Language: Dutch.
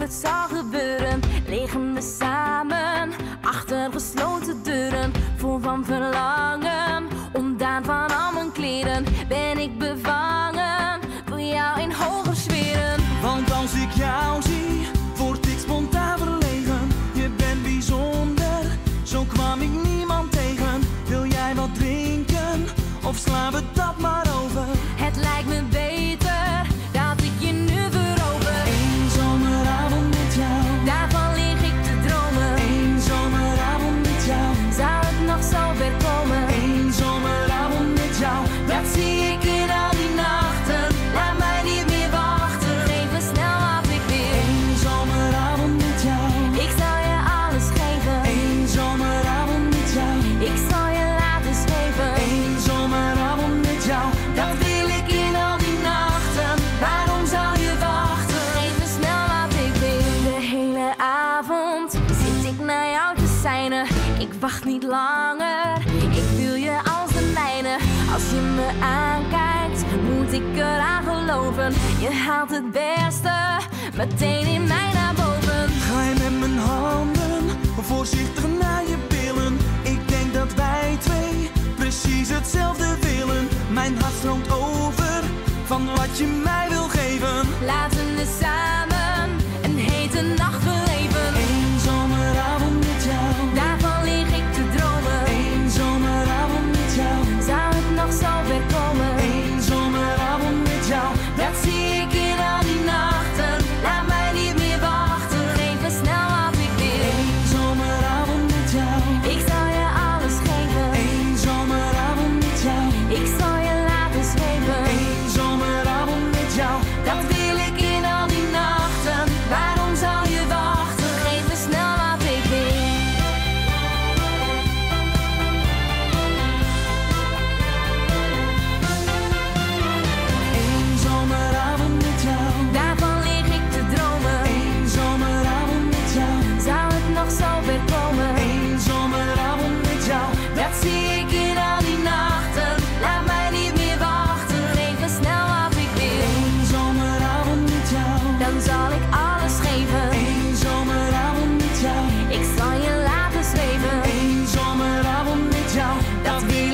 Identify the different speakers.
Speaker 1: het zal gebeuren. Liggen we samen achter gesloten deuren. Vol van verlangen, ontdaan van al mijn kleren. Ben ik bevangen voor jou in hoger sferen.
Speaker 2: Want als ik jou zie, word ik spontaan verlegen. Je bent bijzonder, zo kwam ik niemand tegen. Wil jij wat drinken of slaan we
Speaker 1: dan? Ik wacht niet langer. Ik wil je als de mijne. Als je me aankijkt, moet ik eraan geloven. Je haalt het beste meteen in mij naar boven.
Speaker 2: Ga je met mijn handen voorzichtig naar je billen? Ik denk dat wij twee precies hetzelfde willen. Mijn hart stroomt over van wat je mij wil
Speaker 1: Be.